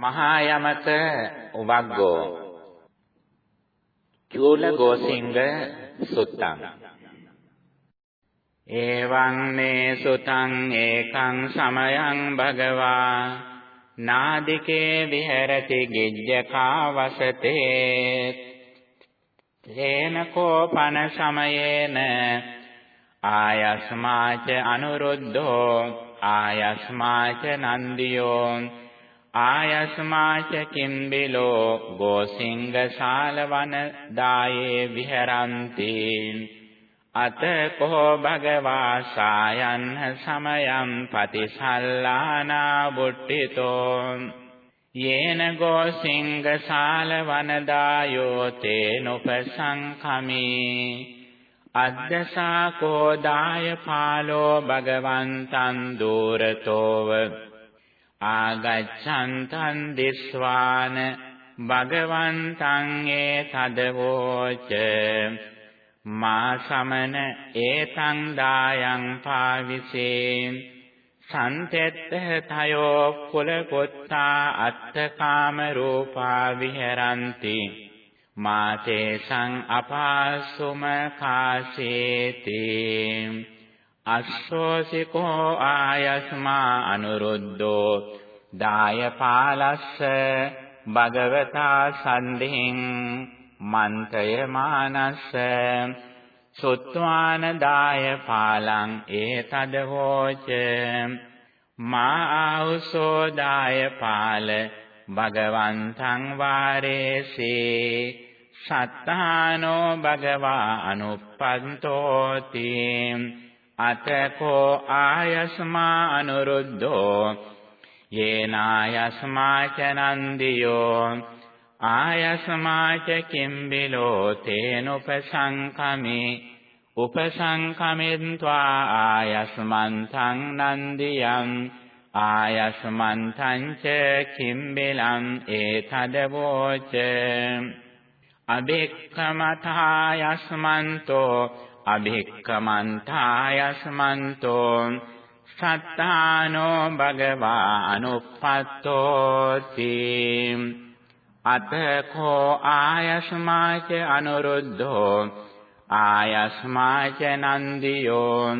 මහා යමත උවග්ගෝ. චූල ගෝසිංග සුත්තං. එවං මේ සුතං ඒකං සමයං භගවා. නාදිකේ විහෙරති ගිජ්ජකා වසතේ තේන කෝපන සමයේන ආයස්මාච අනුරුද්ධෝ ආයස්මාච නන්දියෝ. ආයස්මාච කිම්බිලෝ ගෝසිංග ශාලවන දායේ විහරಂತಿ අත කෝ භගවා සායන් සමයම් පතිසල්ලානා බුට්ටිතෝ යේන ගෝසිංග ශාලවනදායෝ තේනුපසංඛමී. අද්දසා කෝදාය පාලෝ භගවන්තං දූරතෝව. ආගච්ඡන්තං දිස්වාන භගවන්තං ඒ තදවෝච මා සමන ඒතං දායං පාවිසේ සන්තෙත්ත තයෝ කුලකොත්තා අත්තකාම රූපා විහෙරಂತಿ මාතේ සං අපාසුම කාසේති අස්සෝසිකෝ ආයස්මා අනුරුද්ධෝ දායපාලස්ස භගවතා සන්දිහින් මන්තය මානස්ස සුත්වාන දායපාලං ඒතද හෝච මා ආහුසෝ දායපාල භගවන්තං වාරේසේ සත්තානෝ භගවා අනුප්පන්තෝති අතකෝ ආයස්මා අනුරුද්ධෝ යේනායස්මා ච නන්දියෝ ආයස්මා ච කිම්බිලෝ තේනුපසංකමේ උපසංකමෙන්त्वा ආයස්මන්තං නන්දියං ආයස්මන්තං ච කිම්බිලං ඒතදවෝච। අභික්ඛමතායස්මන්තෝ අභික්ඛමන්තායස්මන්තෝ සත්තානෝ භගවා අනුප්පත්තෝති අතකෝ ආයස්මාච අනුරුද්ධෝ ආයස්මාච නන්දියෝ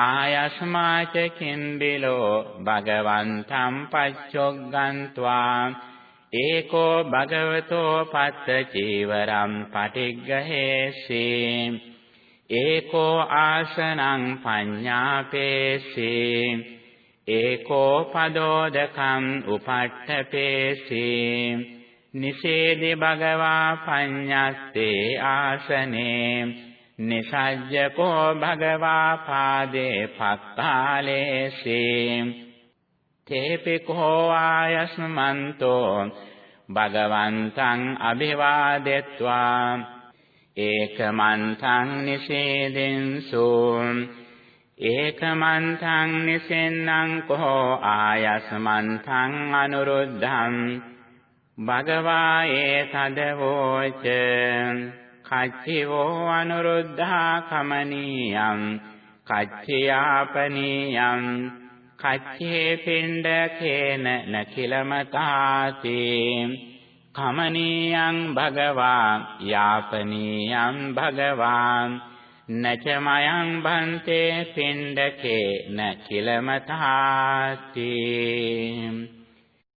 ආයස්මාච කිම්බිලෝ භගවන්තං පච්චොග්ගන්त्वा ඒකෝ භගවතෝ පත්ත චීවරම් පටිග්ගහේසි ඒකෝ ආසනං පඤ්ඤාපේසි ඒකෝ පදෝදකම් උපට්ඨපේසි නිසේදි භගවා පඤ්ඤස්තේ ආසනේ නිසජ්ජකෝ භගවා පාදේ පක්ඛාලේසි තේපිකෝ ආයස්මන්තෝ භගවන්තං අභිවාදෙත්වා ඒකමන්තං නිසේදෙන්සු ඒකමන්තං නිසෙන්නං කෝ ආයස්මන්තං අනුරුද්ධං. භගවා ඒතදවෝච කච්චිවෝ අනුරුද්ධා කමනීයං. කච්චියාපනීයං. කච්චේ පිණ්ඩකේන නකිලමතාති කමනීයං භගවා යාපනීයං භගවා නචමයං භන්තේ පිණ්ඩකේ නකිලමතාති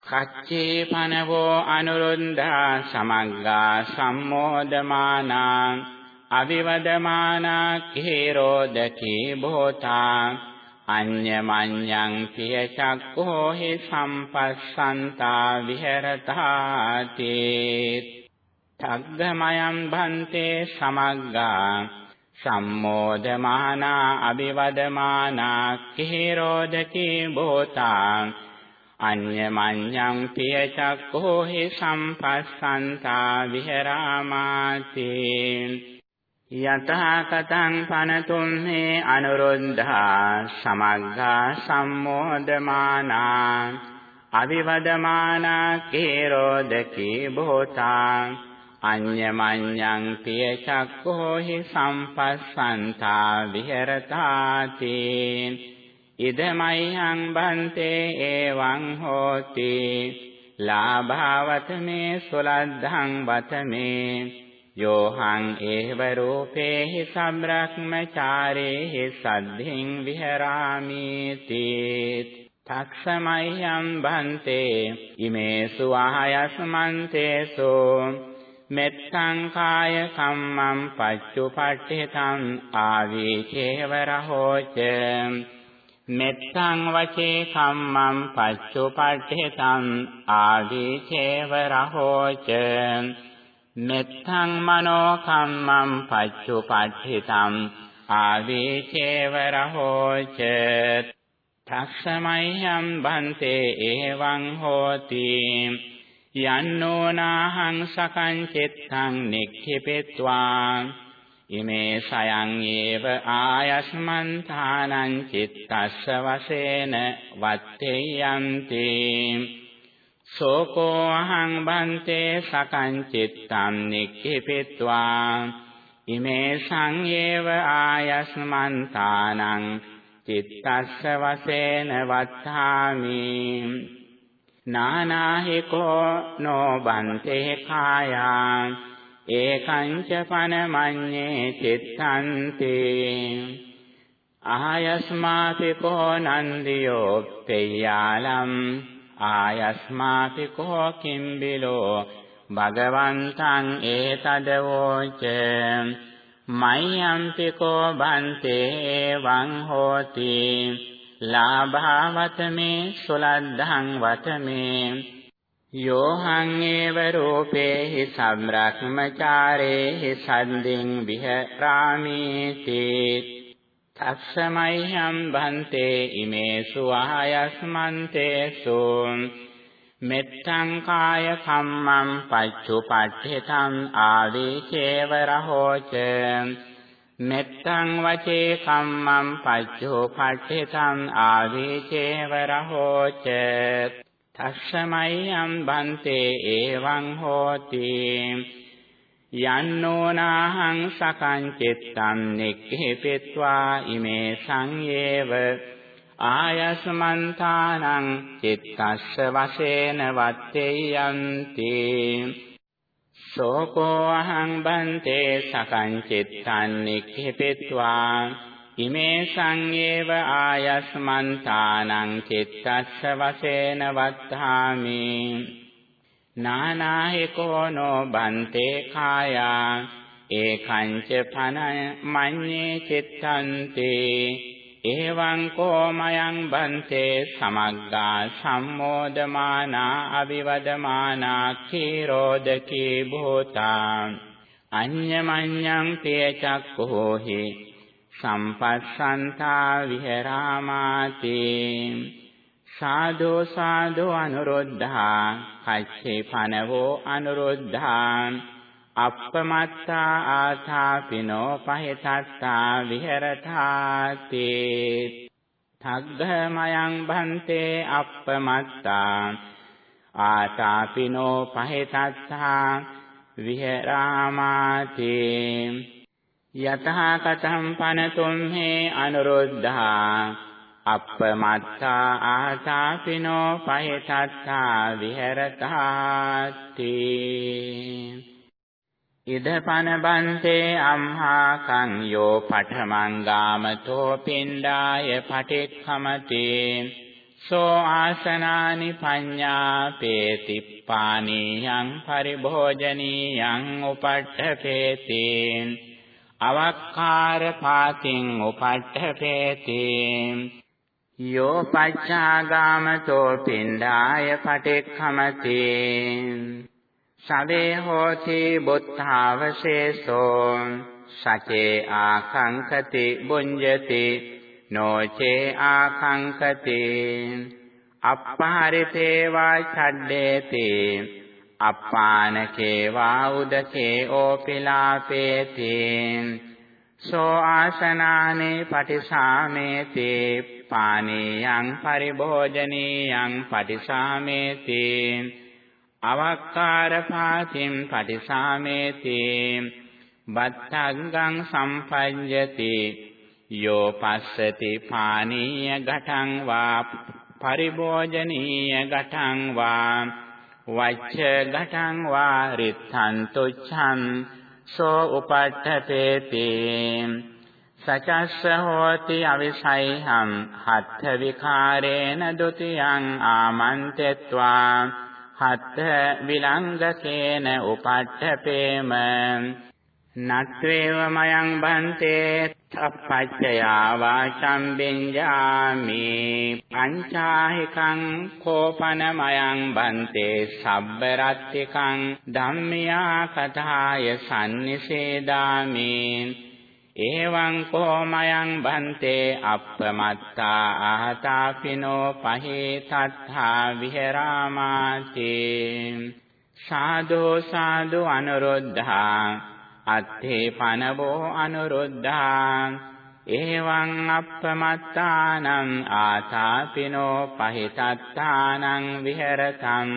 කච්චේ පනවෝ අනුරුන්ධා සමග්ගා සම්මෝදමානා. අවිවදමානා කේරෝදකී භෝතා. අඤ්ඤමඤ්ඤං පිය චක්ඛෝ හි සම්පස්සන්තා විහෙරතාති. තග්ගමයන් භන්තේ සමග්ගා සම්මෝදමානා අபிවදමානා කිහිරෝදකී භූතා. අඤ්ඤමඤ්ඤං පිය චක්ඛෝ හි සම්පස්සන්තා විහෙරාමාති. යතහා කතං පනතුම් මේ අනුරුද්ධා සමග්ගා සම්මෝදමානා අවිවදමානා කේරෝදකී භූතා අඤ්ඤමඤ්ඤං පිය චක්ඛෝ හි සම්පස්සන්තා විහෙරතාති ඉදමයිහං බන්තේ එවං හෝති ලාභාවතමේ සුලද්ධං වතමේ යෝහං ඒව රූපේහි සම්බ්‍රක්මචාරේහි සද්ධින් විහරාමි තීත්. තක්සමයං බන්තේ ඉමේසු ආයස්මන්තේසු මෙත්තං කාය කම්මං පච්චුපට්ඨිතං ආවීචේව රහෝච මෙත්තං වචේ කම්මං පච්චුපට්ඨිතං ආවීචේව රහෝච මෙත්තං මනෝ කම්මං පච්චුපට්ඨිතං ආවීචේව රහෝච තස්සමයං බන්තේ එවං හෝති යන්නෝනාහං සකං චිත්තං නික්ඛිපෙත්වා ඉමේ සයං ඒව ආයස්මන්තානං චිත්තස්ස වශේන වත්තේයන්ති සෝකෝ අහං බන්තේ සකං චිත්තං නික්ඛිපෙත්වා ඉමේ සංයේව ආයස්මන්තානං චිත්තස්ස වශේන වත්තාමි නානාහිකෝ නෝ බන්තේ කායා ඒකංච පනමඤ්ඤේ චිත්තන්ති ආයස්මාපි කෝ නන්දියෝ පෙය්‍යාලම් ආයස්මාපි කෝ කිම්බිලෝ භගවන්තං ඒතදවෝච මය්‍යම්පිකෝ බන්තේ වං හෝති ලාභාවතමේ සුලද්ධං වතමේ යෝහං ඒව රූපේහි සම්රක්මචාරේහි සද්දින් විහරාමීති තස්සමය්‍යම් බන්තේ ඉමේසු ආයස්මන්තේසු මෙත්තං කාය කම්මං පච්චුපට්ඨිතං ආවේචේව රහෝච. මෙත්තං වචේ කම්මං පච්චුපට්ඨිතං ආවේචේව රහෝච. තස්සමයං බන්තේ එවං හෝති. යන්නෝනාහං සකං චිත්තං නික්ඛිපෙත්වා ඉමේ සංයේව ආයස්මන්තානං චිත්තස්ස වශේන වත්තේයන්ති සෝකෝ අහං බන්තේ සකං චිත්තං නික්ඛිපෙත්වා ඉමේ සංයේව ආයස්මන්තානං චිත්තස්ස වශේන වත්තාමි නානාහිකෝ නෝ බන්තේ කායා ඒකංච පන මඤ්ඤේ චිත්තන්තේ එවං කෝමයං බන්තේ සමග්ගා සම්මෝදමානා අවිවදමානා කීරෝදකී භූතා අඤ්ඤමඤ්ඤං තේචක්ඛෝහි සම්පස්සන්තා විහෙරාමාති සාදු සාදු අනුරුද්ධා. කච්චේ පනවෝ අනුරුද්ධා. අප්පමත්තා ආථාපිනෝ පහිතත්තා විහෙරතාති. තග්ගමයං භන්තේ අප්පමත්තා. ආතාපිනෝ පහිතත්තා විහෙරාමාති. යතහ කතං පනතුම් හේ අනුරුද්ධා. අප්පමත්තා ආතාපිනෝ පහිතත්තා විහෙරතාති ඉදපන බන්තේ අම්හා කං යෝ පඨමං ගාමතෝ පින්ඩාය පටික්ඛමති. සෝ ආසනානි පඤ්ඤා පේති පානීයං පරිභෝජනීයං උපට්ඨපේති. අවක්කාර පාතින් උපට්ඨපේති. යෝ පච්චාගාමතෝ පින්ඩාය පටික්ඛමති. සවේ හෝති බුද්ධාවශේෂෝ සචේ ආකංකති බුඤ්ජති නොචේ ආකංකති. අප්පහරිතේ වා ඡඩ්ඩේති අප්පානකේ වා උදකේ ඕපිලාපේති. සෝ ආසනානේ පටිසාමේති පානීයං පරිභෝජනීයං පටිසාමේති අවක්කාර පාතිම් පටිසාමේති බත්තග්ගං සම්පඤ්ඤති යෝ පස්සති පානීය ඝටං වා පරිභෝජනීය ඝටං වා වච්ච ගටං වා රිත්තං තුච්ඡං සෝ උපට්ඨපේති। සචස්ස හෝති අවිසයිහම් හත්ථ විකාරේන ဒ ුතියං ආමන්තෙත්වා හත්ථ විලංගකේන උපට්ඨපේම। නත්වේව මයං බන්තේ අපච්චයා වාචම් බෙන්ජාමි පංචාහිකං කෝපනමයං බන්තේ සබ්බරත්තිකං ධම්මියා කතාය සම්නිසේදාමි එවං කෝමයං බන්තේ අප්පමත්තා ආතාපිනෝ පහේ තත්තා විහෙරාමාති සාදෝ සාදු අනුරුද්ධා අත්ථේ පනවෝ අනුරුද්ධා එවං අප්පමත්තානං ආතාපිනෝ පහිතත්තානං විහෙරතං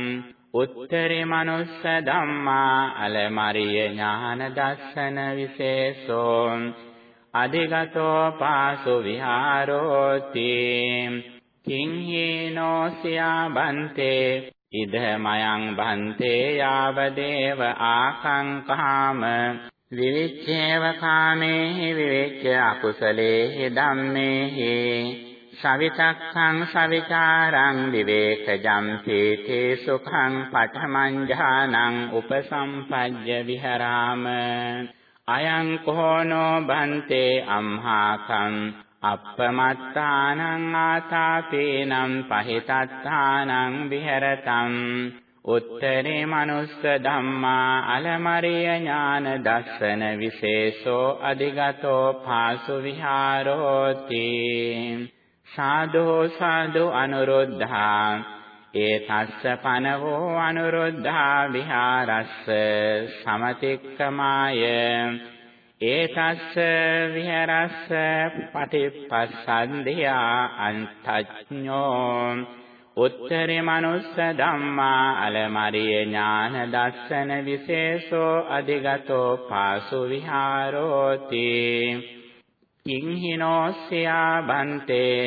උත්තරේ මනුස්ස ධම්මා අලමරිය ඥාන දස්සන විශේෂෝ අධිගතෝ පාසු විහාරෝති කිං හේනෝ සියා බන්තේ ඉදමයන් බන්තේ යාව දේව ආකංකාම විවිච්ඡේව කාමේහි විවිච්ඡ අකුසලේහි ධම්මේහි සවිතක්ඛං සවිචාරං විවේකජම් පීතේ සුඛං පඨමං ඥානං උපසම්පජ්ජ විහරාම අයං කෝනෝ බන්තේ අම්හාකං අප්පමත්තානං ආතාපේනම් පහිතත්තානං විහෙරතම් උත්තරේ මනුස්ස ධම්මා අලමරිය ඥාන දස්සන විශේෂෝ අධිගතෝ පාසු විහාරෝති. සාදෝ සාදු අනුරුද්ධා. ඒතස්ස පනවෝ අනුරුද්ධා විහාරස්ස සමතික්කමාය. ඒතස්ස විහරස්ස පටිපස්සන්දියා අන්තඥෝ. උත්තරේ මනුස්ස ධම්මා අලමරිය ඥාන දස්සන විශේෂෝ අධිගතෝ පාසු විහාරෝති. කිංහිනෝස්යා බන්තේ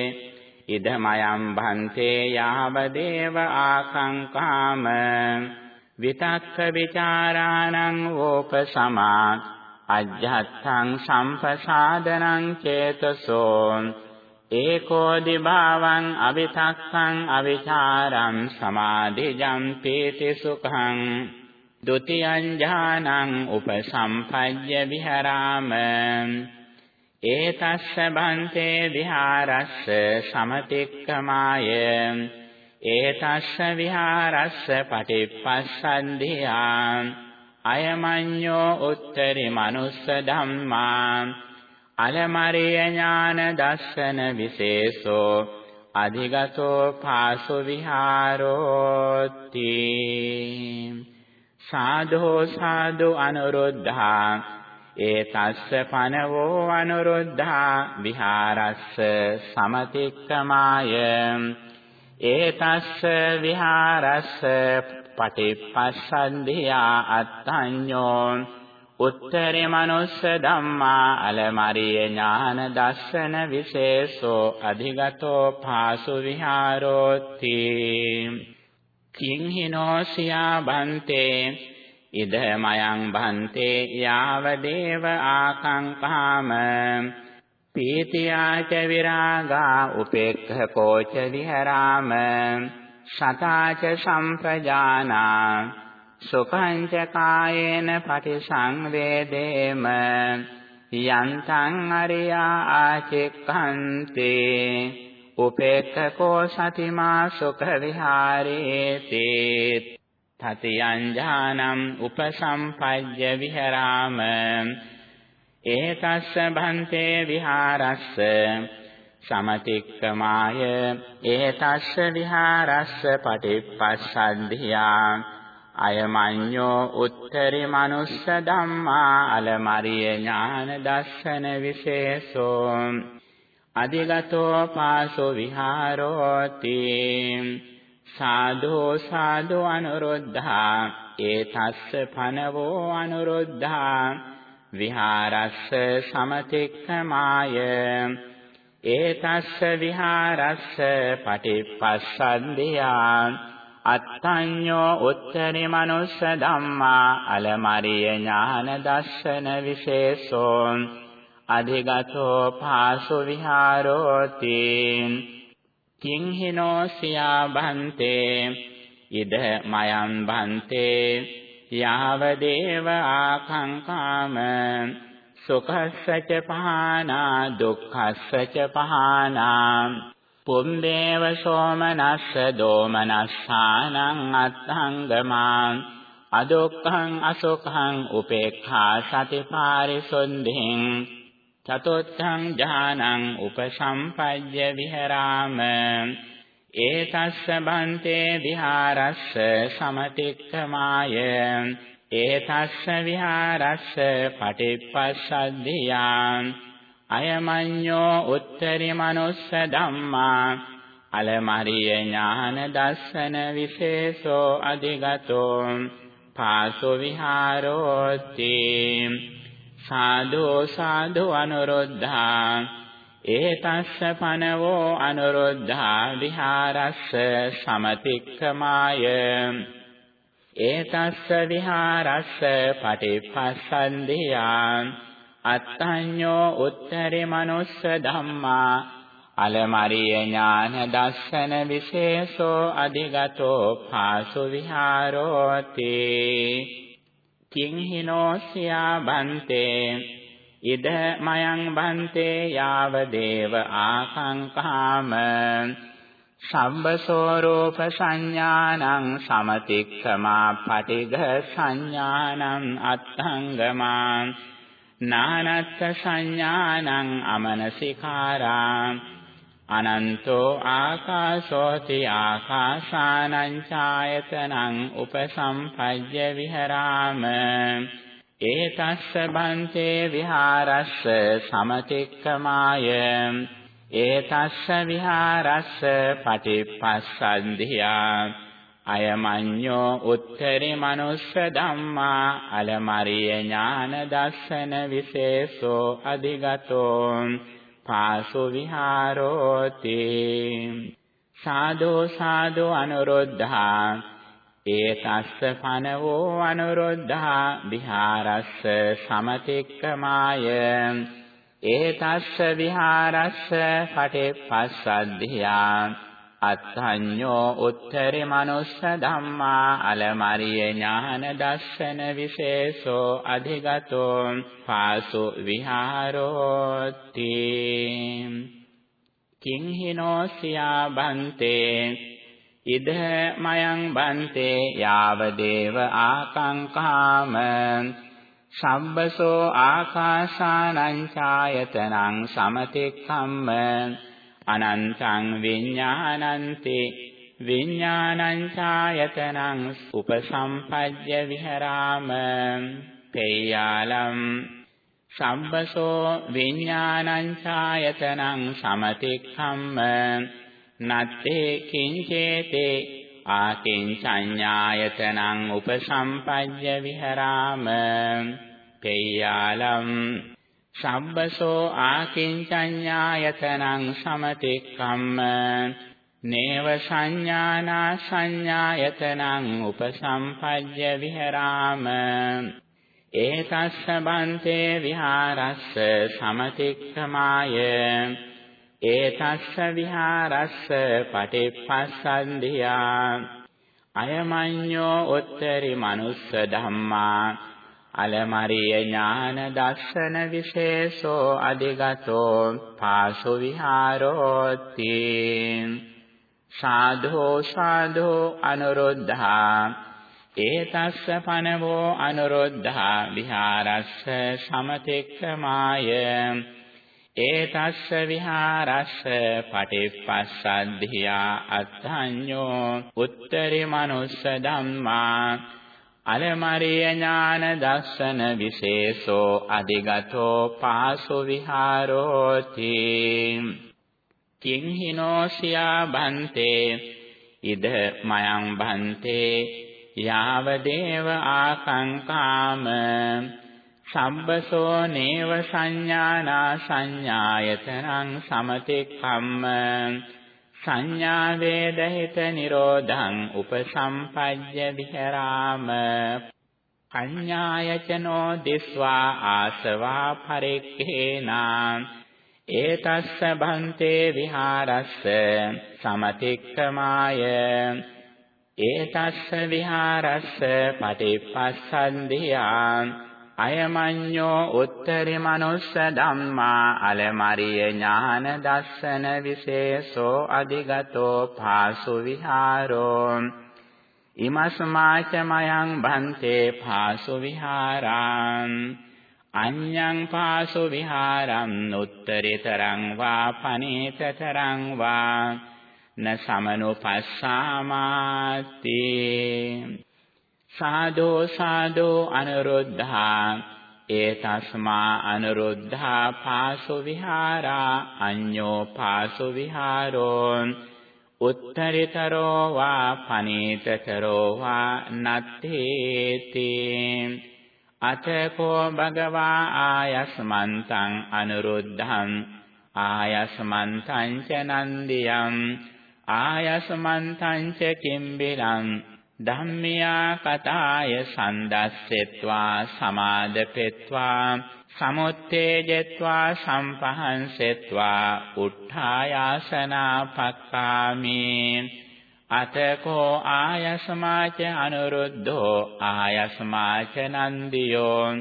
ඉදමයම් බන්තේ යාව දේව ආකංකාම. විතක්ක ਵਿਚාරාණං වෝපසමා අජ්ජත්තං සම්පසාදනං චේතසෝ. ඒකෝ දිභාවං අවිතක්ඛං අවිචාරං සමාධිජම් පීති සුඛං ဒ ුතියං ඥානං උපසම්පජ්ජ විහරාම ඒතස්ස බන්තේ විහාරස්ස සමතික්කමාය ඒතස්ස විහාරස්ස පටිපස්සන්දියා අයමඤ්ඤෝ උත්තරි මනුස්ස ධම්මා අලමරිය ඥාන දස්සන විශේෂෝ අධිගතෝ පාසු විහාරෝති. සාධෝ සාදු අනුරුද්ධා ඒතස්ස පනවෝ අනුරුද්ධා විහාරස්ස සමතික්කමාය. ඒතස්ස විහාරස්ස පටිපස්සන්දියා අත්තඤ්ඤෝ උත්තරේ මනුස්ස ධම්මා අලමරිය ඥාන දස්සන විශේෂෝ අධිගතෝ පාසු විහාරෝති. කිං හිනෝසියා බන්තේ ඉදමයන් බන්තේ යාව දේව ආකංකාම පීතියාච විරාගා උපේක්ඛකෝච විහරාම. සතාච සම්ප්‍රජානා සුඛං ච කායේන පටිසංවේදේම යන්තං අරියා ආචෙක්ඛන්තේ උපේක්ඛකෝ සතිමා සුඛ විහාරේති තතියං ඥානං උපසම්පජ්ජ විහරාම ඒතස්ස භන්තේ විහාරස්ස සමතික්කමාය ඒතස්ස විහාරස්ස පටිපස්සද්ධියා අයමඤ්ඤෝ උත්තරි මනුස්ස ධම්මා අලමරිය ඥාන දස්සන විශේෂෝ අධිගතෝ පාසෝ විහාරෝති සාධෝ සාධු අනුරුද්ධා ඒතස්ස පනවෝ අනුරුද්ධා විහාරස්ස සමතික්කමාය ඒතස්ස විහාරස්ස පටිපස්සන්දියා අත්තඤ්ඤෝ උත්තරි මනුස්ස ධම්මා අලමරිය ඥාන දර්ශන විශේෂෝ අධිගතෝ පාසු විහාරෝති කිං හිනෝ සියා භන්තේ ඉද මයං භන්තේ යාව දේව ආකංකාම සුඛස්සච පහනා දුක්ඛස්සච පහනා පුම්බේව සෝමනස්ස දෝමනස්සානං අත්ථංගමාං අදුක්ඛං අසුඛං උපේක්ඛා සතිපාරිසුද්ධින් චතුත්ථං ඥානං උපසම්පජ්ජ විහරාම ඒතස්ස බන්තේ විහාරස්ස සමතික්ඛමාය ඒතස්ස විහාරස්ස පටිප්පස්සද්ධියාං අයමඤ්ඤෝ උත්තරි මනුස්ස ධම්මා. අලමරිය ඥාන දස්සන විශේෂෝ අධිගතෝ. පාසෝ විහාරෝති සාදු සාදු අනුරුද්ධා. ඒතස්ස පනවෝ අනුරුද්ධා විහාරස්ස සමතික්කමාය. ඒතස්ස විහාරස්ස පටිපස්සන්දියා. අත්තඤ්ඤෝ උත්තරේ මනුස්ස ධම්මා අලමරිය ඥාන දස්සන විශේෂෝ අධිගතෝ පාසු විහාරෝති. කිං හිනෝ සියා බන්තේ ඉද මයං බන්තේ යාව දේව ආකංකාම. සම්බසෝරූප සංඥානං සමතික්ඛමා පටිඝ සංඥානං අත්ථංගමාං නානත්ථ සංඥානං අමනසිකාරා අනන්තෝ ආකාශෝති ආකාසානං ඡායතනං උපසම්පජ්ජ විහරාම ඒතස්ස බන්තේ විහාරස්ස සමතික්කමාය ඒතස්ස විහාරස්ස පටිපස්සන්ධියා අයමඤ්ඤෝ උත්තරේ මනුස්ස ධම්මා අලමරිය ඥාන දස්සන විශේෂෝ අධිගතෝ පාසු විහාරෝති. සාදෝ සාදෝ අනුරුද්ධා. ඒතස්ස පනවෝ අනුරුද්ධා. විහාරස්ස සමතික්කමාය. ඒතස්ස විහාරස්ස පටිපස්සද්ධියා. අත්ථඤ්ඤෝ උත්තරේ මනුස්ස ධම්මා අලමරිය ඥාන දස්සන විශේෂෝ අධිගතෝ පාසු විහාරෝති. කිං හිනෝ සියා බන්තේ ඉද මයං බන්තේ යාව දේව ආකංකාම සම්බසෝ ආකාසානං ඡායතනං සමතික්ඛම්ම අනන්තං විඥානන්ති විඥානං ඡායතනං උපසම්පජ්ජ විහරාම. පේයාලම් සම්බසෝ විඥානං ඡායතනං සමතික්ඛම්ම. නත්තේ කිංචේතේ ආකින්චඤ්ඤායතනං උපසම්පජ්ජ විහරාම. පේයාලම් සබ්බසෝ ආකින්චඤ්ඤායතනං සමතික්කම්ම නේව සංඥානා සංඥායතනං උපසම්පජ්ජ විහරාම ඒතස්ස බන්තේ විහාරස්ස සමතික්කමාය ඒතස්ස විහාරස්ස පටිපස්සන්ධියා අයමඤ්ඤෝ උත්තරි මනුස්ස ධම්මා අලමරිය ඥාන දර්ශන විශේෂෝ අධිගතෝ පාසු විහාරෝති. සාධෝ සාධෝ අනුරුද්ධා. ඒතස්ස පනවෝ අනුරුද්ධා. විහාරස්ස සමතික්කමාය ඒතස්ස විහාරස්ස පටිපස්සද්ධියා අත්ථඤ්ඤෝ. උත්තරි මනුස්ස ධම්මා. අලමරිය ඥාන දස්සන විශේෂෝ අධිගතෝ පාසු විහාරෝති. කිං හිනෝ සියා බන්තේ ඉද මයං බන්තේ යාව දේව ආකංකාම. සම්බසෝ නේව සංඥානා සංඥායතනං සමතික්ඛම්ම. සංඥා වේදහිත නිරෝධං උපසම්පජ්ජ විහෙරාම අඤ්ඤායචනෝ දිස්වා ආසවා පරික්ඛේනා ඒතස්ස භන්තේ විහාරස්ස සමතික්කමාය ඒතස්ස විහාරස්ස පටිපස්සන්දියා අයමඤ්ඤෝ උත්තරි මනුස්ස ධම්මා අලමරිය ඥාන දස්සන විශේෂෝ අධිගතෝ පාසු විහාරෝ. ඉමස්මාච මයං භන්තේ පාසු විහාරං. අඤ්ඤං පාසු විහාරං උත්තරීතරං වා පනීතතරං වා. න සමනුපස්සාමාති. සාදෝ සාදෝ අනුරුද්ධා ඒතස්මා අනුරුද්ධා පාසු විහාරා අඤ්ඤෝ පාසු විහාරෝ උත්තරීතරෝ වා පනීතතරෝ වා නත්තේති අතකෝ භගවා ආයස්මන්තං අනුරුද්ධං ආයස්මන්තං ච නන්දියං ආයස්මන්තං ච කිම්බිරං ධම්මියා කතාය සන්දස්සෙත්වා සමාදපෙත්වා සමුත්තේජෙත්වා සම්පහන්සෙත්වා උත්ථායාසනා පක්කාමි අතකෝ ආයස්මාච අනුරුද්ධෝ ආයස්මාච නන්දියෝ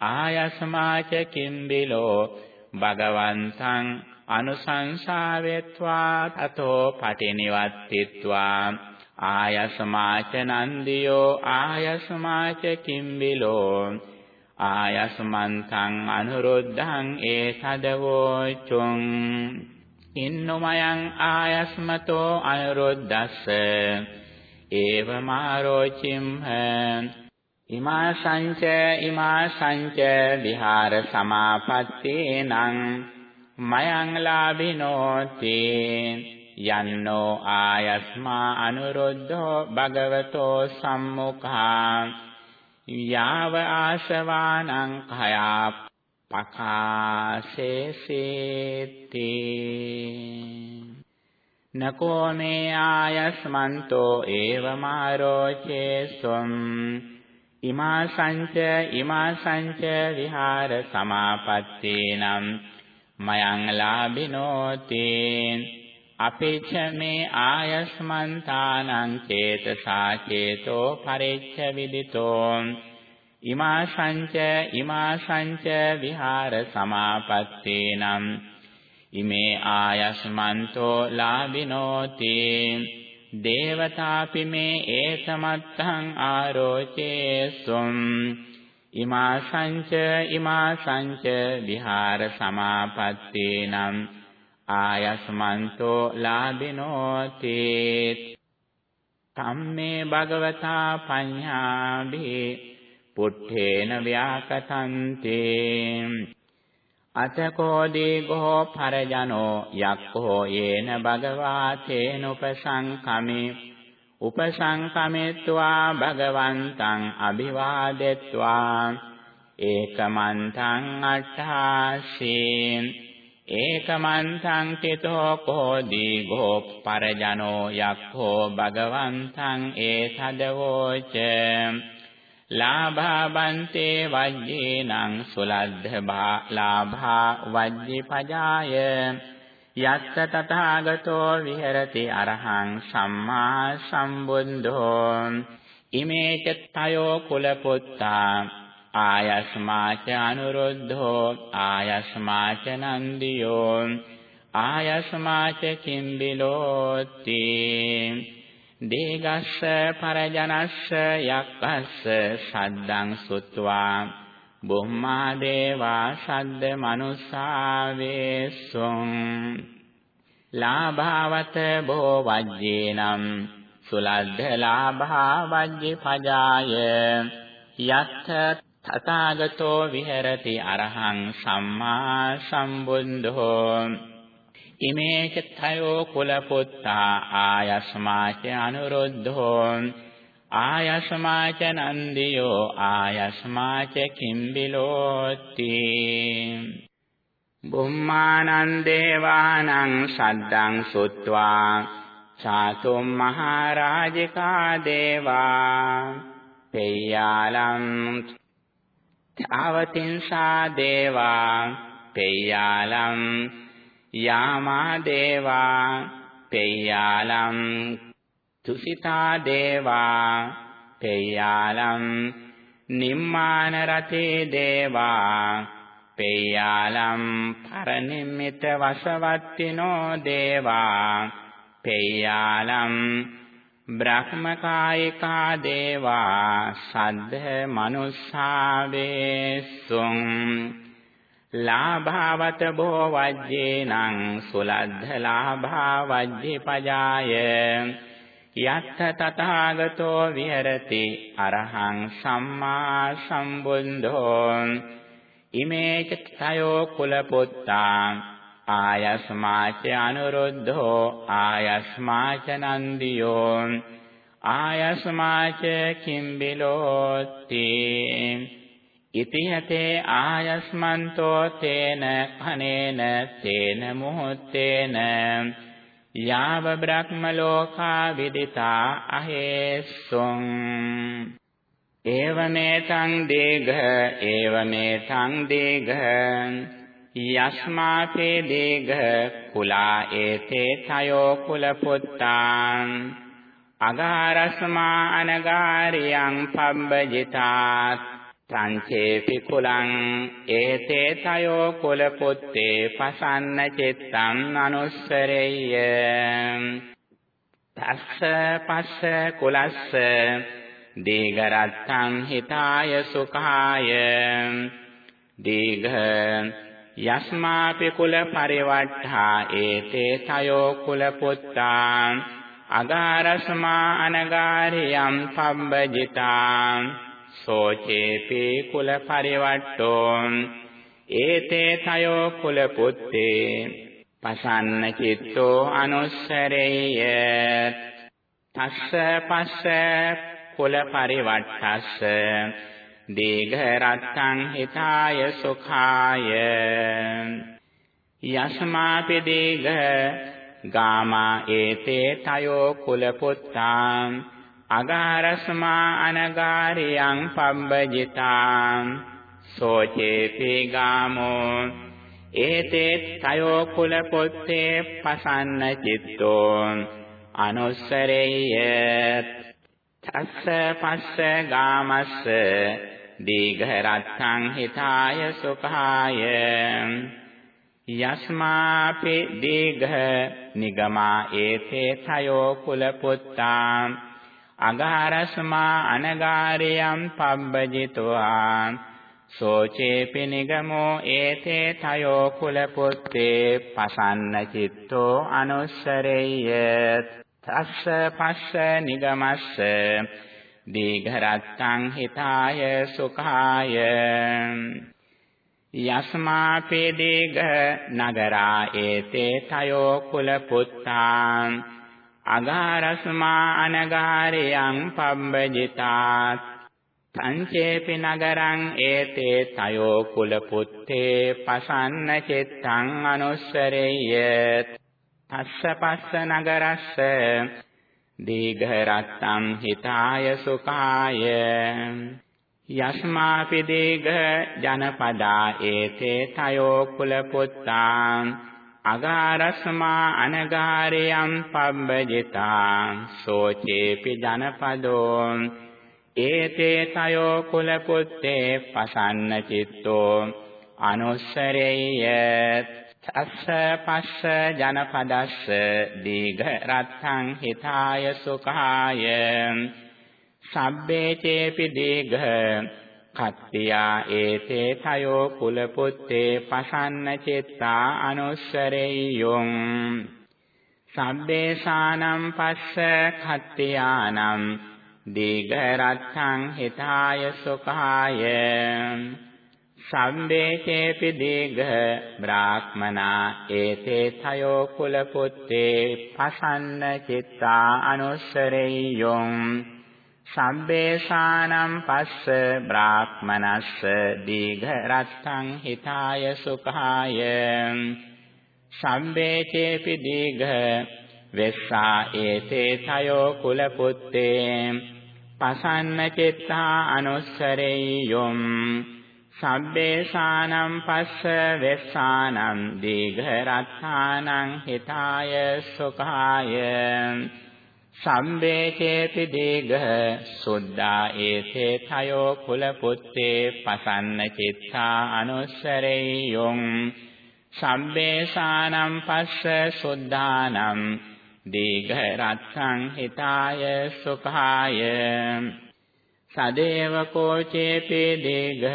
ආයස්මාච කිම්බිලෝ භගවන්තං අනුසංසාවෙත්වා තතෝ පටිනිවත්තිත්වා. ආයස්මාච නන්දියෝ ආයස්මාච කිම්බිලෝ ආයස්මන්තං අනුරුද්ධං ඒතදවෝචුං ඉන්නුමයං ආයස්මතෝ අනුරුද්දස්ස ඒවමාරෝචිම්හ ඉමා සංච ඉමා සංච විහාර සමාපත්තේනං මයං ලාභිනෝති යන්නෝ ආයස්මා අනුරුද්ධෝ භගවතෝ සම්මුඛා යාව ආශවානං khයා පකාශේසේති නකෝ මේ ආයස්මන්තෝ ඒවමාරෝචේසොම් ඉමා සංච ඉමා සංච විහාර සමාපත්තේනම් මයං ලාභිනෝති. අපේච මේ ආයස්මන්තානං චේතසා චේතෝ පරිච්ඡ විදිතෝ. ඉමා සංච ඉමා සංච විහාර සමාපත්තේනම්. ඉමේ ආයස්මන්තෝ ලාබිනෝති දේවතාපි මේ ඒතමත්තං ආරෝචේසුම්. ඉමා සංච ඉමා සංච විහාර සමාපත්තේනම්. ආයස්මන්තෝ ලාබිනෝති කම්මේ භගවතා පඤ්ඤාභි පුට්ඨේන ව්‍යාකතන්තේ. අතකෝ දීඝෝ පරජනෝ යක්ඛෝ යේන භගවා තේන උපසංකමි උපසංකමෙත්වා භගවන්තං අභිවාදෙත්වා. ඒකමන්තං අට්ඨාසීන්. ඒකමන්තං තිතෝ කෝ දීඝෝ පරජනෝ යක්ඛෝ භගවන්තං ඒතදවෝච. ලාභා බන්තේ වජ්ජේනං සුලද්ධභා ලාභා වජ්ජි පජාය යත්ත තථාගතෝ විහෙරති අරහං සම්මා සම්බුද්ධෝ. ඉමේ චත්තයෝ කුල පුත්තා ආයස්මාච අනුරුද්ධෝ ආයස්මාච නන්දියෝ ආයස්මාච කිම්බිලෝති දීගස්ස පරජනස්ස යක්කස්ස සද්දං සුත්වා. බුම්මා දේවා සද්ද මනුස්සාවේසුං ලාභාවත බෝ වජ්ජේනම් සුලද්ධ ලාභා වජ්ජි පජාය. යත්ථ තථාගතෝ විහෙරති අරහං සම්මා සම්බුද්ධෝ. ඉමේ චත්තයෝ කුල පුත්තා ආයස්මාච අනුරුද්ධෝ. ආයස්මාච නන්දියෝ ආයස්මාච කිම්බිලෝති. බුම්මානං දේවානං සද්දං සුත්වා චාතුම් මහරජිකා දේවා. පෙය්‍යාලම් තාවතින්සා දේවා පෙය්‍යාලම් යාමා දේවා පෙය්‍යාලම් තුසිතා දේවා පෙය්‍යාලම් නිම්මාන රතේ දේවා පෙය්‍යාලම් පරනිම්මිත වසවත්තිනෝ දේවා පෙය්‍යාලම් බ්‍රහ්මකායිකා දේවා සද්ධ මනුස්සාවේසුං ලාභාවත බෝ වජ්ජේනං සුලද්ධ ලාභා වජ්ජේ පජාය යත්ථ තථාගතෝ විහෙරති අරහං සම්මා සම්බුද්ධෝ. ඉමේච තයෝ කුල පුත්තා ආයස්මාච අනුරුද්ධෝ ආයස්මාච නන්දියෝ ආයස්මාච කිම්බිලෝති ඉතිහතේ ආයස්මන්තෝ තේන කනේන තේන මොහොතේන යාව බ්‍රහ්ම ලෝකා විදිතා අහේසුං ඒවමේතං දීඝ ඒවමේතං දීඝ යස්මාතේ දීඝ කුලා ඒතේ තයෝ කුල පුත්තාං අගාරස්මා අනගාරියං පබ්බජිතාත් සංචේපි කුලං ඒතේ තයෝ කුල පුත්තේ පසන්න චිත්තං අනුස්සරෙය්‍ය තස්ස පස්ස කුලස්ස දීඝරත්තං හිතාය සුඛාය දීඝ යස්මාපි කුල පරිවට්ඨා ඒතේ තයෝ කුල පුත්තා අගාරස්මා අනගාරියම් පබ්බජිතා සෝචේපි කුල පරිවට්ඨෝ ඒතේ තයෝ කුල පුත්තේ පසන්න චිත්තෝ අනුස්සරේය තස්ස පස්ස කුල පරිවට්ටස්ස දීඝ රත්තං හිතාය සුඛාය යස්මාපි දීඝ ගාමා ඒතේ තයෝ කුල පුත්තා අගාරස්මා අනගාරියං පබ්බජිතා සෝචේති ගාමෝ ඒතේ තයෝ කුල පුත්තේ පසන්න චිත්තෝ අනුස්සරේය තස්ස පස්ස ගාමස්ස දීඝ රත්තං හිතාය සුඛාය. යස්මාපි දීඝ නිගමා ඒතේ තයෝ කුල පුත්තා. අගාරස්මා අනගාරියම් පබ්බජිතවා සෝචේපි නිගමෝ ඒතේ තයෝ කුල පුත්තේ පසන්න චිත්තෝ අනුස්සරෙය්‍ය තස්ස පස්ස නිගමස්ස දීඝරත්තං හිතාය සුඛාය යස්මාපේ දීඝ නගරා ඒතේ තයෝ කුල පුත්තා අගාරස්මා අනගාරයන් පබ්බජිතා සංචේපි නගරං ඒතේ තයෝ කුල පුත්තේ පසන්න චිත්තං අනුස්සරෙය්‍ය තස්ස පස්ස නගරස්ස. දීඝ රත්තං හිතාය සුඛාය. යස්මාපි දීඝ ජනපදා ඒතේ තයෝ කුල පුත්තා අගාරස්මා අනගාරයම් පබ්බජිතා. සෝචේපි ජනපදෝ. ඒතේ තයෝ කුල පුත්තේ පසන්න චිත්තෝ. අනුස්සරෙය්‍ය තස්ස පස්ස ජනපදස්ස දීඝ රත්තං හිතාය සුඛාය සබ්බේ චේපි දීඝ කත්තියා ඒතේ තයෝ කුල පුත්තේ පසන්න චිත්තා අනුස්සරෙය්‍යොං සබ්බේසානම් පස්ස කත්තියානම් දීඝ රත්තං හිතාය සුඛාය සම්බේකේපි දීඝ බ්‍රාහ්මනා ඒතේ තයෝ කුල පුත්තේ පසන්න චිත්තා අනුස්සරෙය්‍යොං සම්බේසානම් පස්ස බ්‍රාහ්මනස්ස දීඝ රත්තං හිතාය සුඛාය. සම්බේචේපි දීඝ වෙස්සා ඒතේ තයෝ කුල පුත්තේ පසන්න චිත්තා අනුස්සරෙය්‍යොම් සබ්බේසානම් පස්ස වෙස්සානම් දීඝ රත්තානං හිතාය සුඛාය. සම්බේචේපි දීඝ සුද්ධා ඒතේ තයෝ කුල පුත්තේ පසන්න චිත්තා අනුස්සරෙය්‍යොම් සම්බේසානම් පස්ස සුද්ධානම් දීඝ රත්සං හිතාය සුඛාය. සදේව කෝචේපේ දීඝ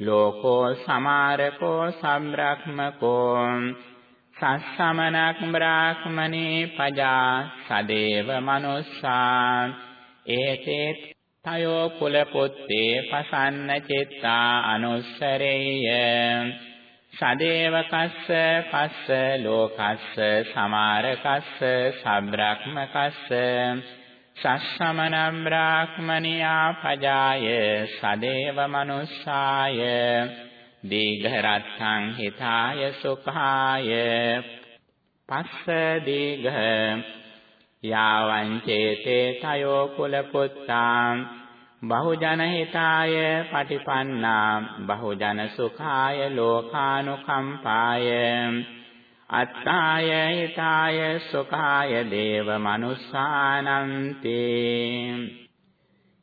ලෝකෝ සමාරකෝ සම්රක්මකෝ සස්සමනක් බ්‍රාහ්මනේ පජා සදේව මනුස්සා ඒතේ තයෝ කුල පුත්තේ පසන්න චිත්තා අනුස්සරේය සදේවකස්ස පස්ස ලෝකස්ස සමාරකස්ස සබ්‍රක්මකස්ස සස්සමනම් බ්‍රාහ්මනියා පජාය සදේව මනුස්සාය දීඝරත්තං හිතාය සුඛාය පස්ස දීඝ යාවං චේතේ තයෝ කුල පුත්තාං බහුජන හිතාය පටිපන්නා බහුජන සුඛාය ලෝකානුකම්පාය අත්තාය හිතාය සුඛාය දේව මනුස්සානන්ති.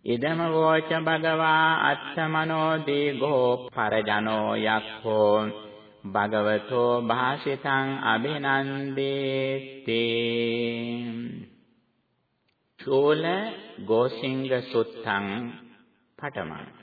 ඉදම වෝච භගවා අත්තමනෝ දීඝෝ පරජනෝ යක්ඛෝ. භගවතෝ භාසිතං අභිනන්දේති. චූල ගෝසිංග සුත්තං පඨමං